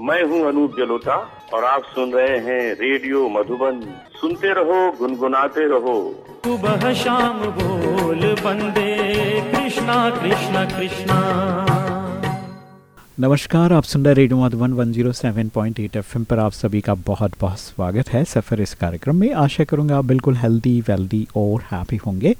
मैं हूँ अनूप जलोटा और आप सुन रहे हैं रेडियो मधुबन। सुनते रहो गुनगुनाते रहो। सुबह शाम बोल बंदे कृष्णा कृष्णा कृष्णा। नमस्कार आप सुन रहे रेडियो मधुबन 107.8 एफएम पर आप सभी का बहुत बहुत स्वागत है। सफ़र इस कार्यक्रम में आशा करूँगा आप बिल्कुल हेल्दी वेल्दी और हैप्पी होंगे।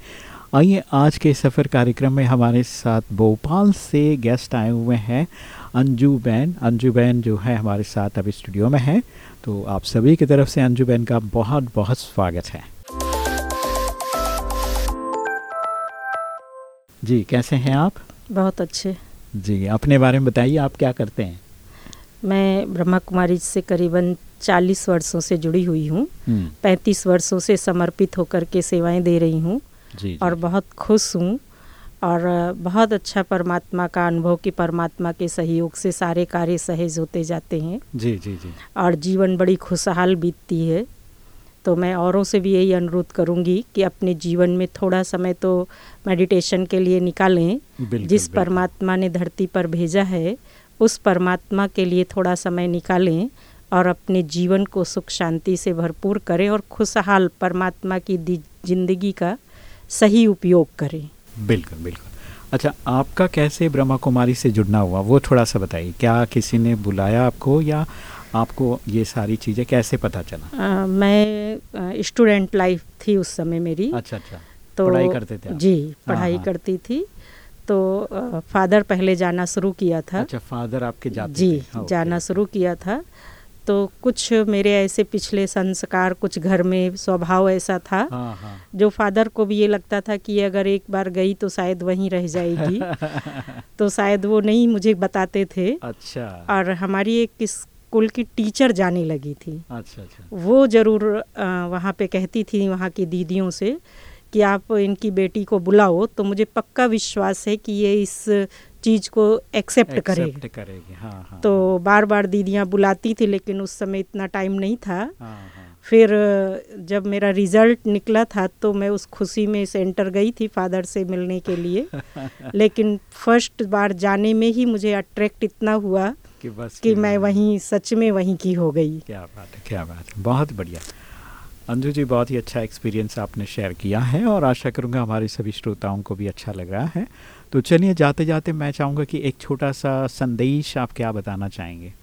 आइए आज के सफ़र कार्यक्रम में हमारे साथ भोपाल से गेस्ट आए हुए हैं। अंजू बैन अंजू बैन जो है हमारे साथ अभी स्टूडियो में है। तो आप सभी की तरफ़ से अंजू बैन का बहुत बहुत स्वागत है। जी कैसे हैं आप? बहुत अच्छे। जी अपने बारे में बताइए आप क्या करते हैं? मैं ब्रह्मा कुमारी से करीबन 40 वर्षों से जुड़ी हुई हूँ। हम्म, 35 वर्षों से समर्पित होकर के सेवाएँ दे रही हूँ। और बहुत खुश हूँ। और बहुत अच्छा परमात्मा का अनुभव कि परमात्मा के सहयोग से सारे कार्य सहज होते जाते हैं। जी जी जी। और जीवन बड़ी खुशहाल बीतती है। तो मैं औरों से भी यही अनुरोध करूँगी कि अपने जीवन में थोड़ा समय तो मेडिटेशन के लिए निकालें। जिस परमात्मा ने धरती पर भेजा है उस परमात्मा के लिए थोड़ा समय निकालें और अपने जीवन को सुख शांति से भरपूर करें और खुशहाल परमात्मा की ज़िंदगी का सही उपयोग करें। बिल्कुल बिल्कुल। अच्छा आपका कैसे ब्रह्मा कुमारी से जुड़ना हुआ? वो थोड़ा सा बताइए क्या किसी ने बुलाया आपको या आपको ये सारी चीज़ें कैसे पता चला? अ, मैं स्टूडेंट लाइफ थी उस समय मेरी। अच्छा अच्छा। तो पढ़ाई करते थे आप? जी हाँ, पढ़ाई हाँ। करती थी। तो अ, फादर पहले जाना शुरू किया था। अच्छा फादर आपके जाते जी थे। हाँ, जाना शुरू किया था। तो कुछ मेरे ऐसे पिछले संस्कार कुछ घर में स्वभाव ऐसा था हाँ हाँ। जो फादर को भी ये लगता था कि अगर एक बार गई तो शायद वहीं रह जाएगी। तो शायद वो नहीं मुझे बताते थे। अच्छा। और हमारी एक स्कूल की टीचर जाने लगी थी। अच्छा अच्छा। वो ज़रूर वहाँ पे कहती थी वहाँ की दीदियों से कि आप इनकी बेटी को बुलाओ तो मुझे पक्का विश्वास है कि ये इस चीज़ को एक्सेप्ट करेगी। करेगी हाँ हाँ तो बार बार दीदियाँ बुलाती थी लेकिन उस समय इतना टाइम नहीं था। हाँ हाँ। फिर जब मेरा रिज़ल्ट निकला था तो मैं उस खुशी में सेंटर गई थी फादर से मिलने के लिए। लेकिन फ़र्स्ट बार जाने में ही मुझे अट्रैक्ट इतना हुआ कि बस कि कि मैं वहीं सच में वहीं की हो गई। क्या बात है क्या बात है बहुत बढ़िया। अंजू जी बहुत ही अच्छा एक्सपीरियंस आपने शेयर किया है और आशा करूँगा हमारे सभी श्रोताओं को भी अच्छा लग रहा है। तो चलिए जाते जाते मैं चाहूँगा कि एक छोटा सा संदेश आप क्या बताना चाहेंगे?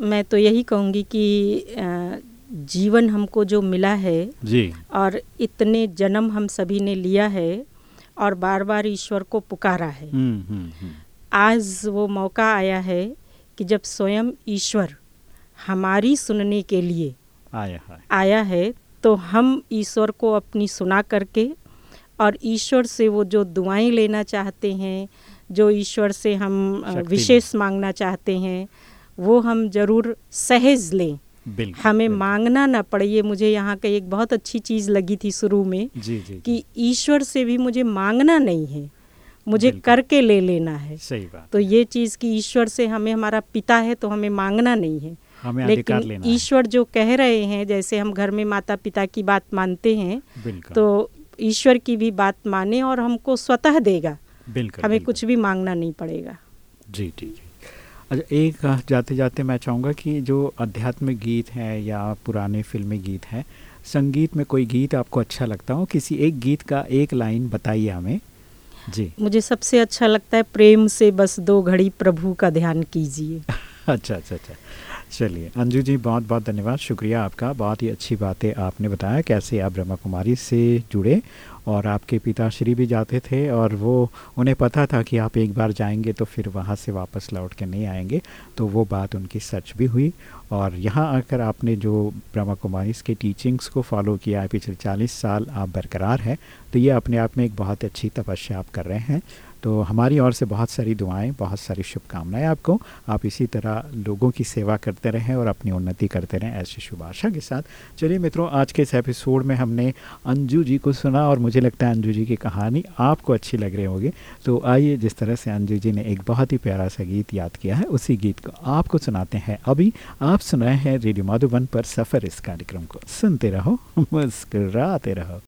मैं तो यही कहूँगी कि जीवन हमको जो मिला है जी। और इतने जन्म हम सभी ने लिया है और बार बार ईश्वर को पुकारा है। हम्म हम्म हम्म। आज वो मौका आया है कि जब स्वयं ईश्वर हमारी सुनने के लिए आया है। आया है तो हम ईश्वर को अपनी सुना करके और ईश्वर से वो जो दुआएँ लेना चाहते हैं जो ईश्वर से हम विशेष मांगना चाहते हैं वो हम ज़रूर सहज लें। बिल्कुल हमें बिल्कुल। मांगना ना पड़े ये मुझे यहाँ का एक बहुत अच्छी चीज़ लगी थी शुरू में जी जी कि ईश्वर से भी मुझे मांगना नहीं है मुझे करके ले लेना है। सही बात तो ये चीज़ कि ईश्वर से हमें हमारा पिता है तो हमें मांगना नहीं है। हमें लेकिन लेना ईश्वर जो कह रहे हैं जैसे हम घर में माता पिता की बात मानते हैं तो ईश्वर की भी बात माने और हमको स्वतः देगा। बिल्कुल हमें बिल्कुल। कुछ भी मांगना नहीं पड़ेगा। जी जी जी अच्छा एक जाते जाते मैं चाहूँगा कि जो आध्यात्मिक गीत है या पुराने फिल्मी गीत है संगीत में कोई गीत आपको अच्छा लगता हो? किसी एक गीत का एक लाइन बताइए हमें। जी। मुझे सबसे अच्छा लगता है प्रेम से बस दो घड़ी प्रभु का ध्यान कीजिए। अच्छा अच्छा अच्छा। चलिए, अंजू जी बहुत बहुत धन्यवाद, शुक्रिया आपका, बहुत ही अच्छी बातें आपने बताया, कैसे आप ब्रह्मा कुमारी से जुड़े और आपके पिताश्री भी जाते थे और वो, उन्हें पता था कि आप एक बार जाएँगे तो फिर वहाँ से वापस लौट के नहीं आएँगे तो वो बात उनकी सच भी हुई और यहाँ आकर आपने जो ब्रह्मा कुमारी के टीचिंग्स को फॉलो किया है पिछले चालीस साल आप बरकरार हैं तो ये अपने आप में एक बहुत अच्छी तपस्या आप कर रहे हैं। तो हमारी ओर से बहुत सारी दुआएँ, बहुत सारी शुभकामनाएँ आपको। आप इसी तरह लोगों की सेवा करते रहें और अपनी उन्नति करते रहें ऐसी शुभ आशा के साथ। चलिए मित्रों, आज के इस एपिसोड में हमने अंजू जी को सुना और मुझे लगता है अंजू जी की कहानी आपको अच्छी लग रही होगी। तो आइए, जिस तरह से अंजू जी ने एक बहुत ही प्यारा सा गीत याद किया है, उसी गीत को आपको सुनाते हैं अभी। आप सुनाए हैं रेडियो माधुबन पर सफ़र इस कार्यक्रम को। सुनते रहो, मुस्कराते रहो।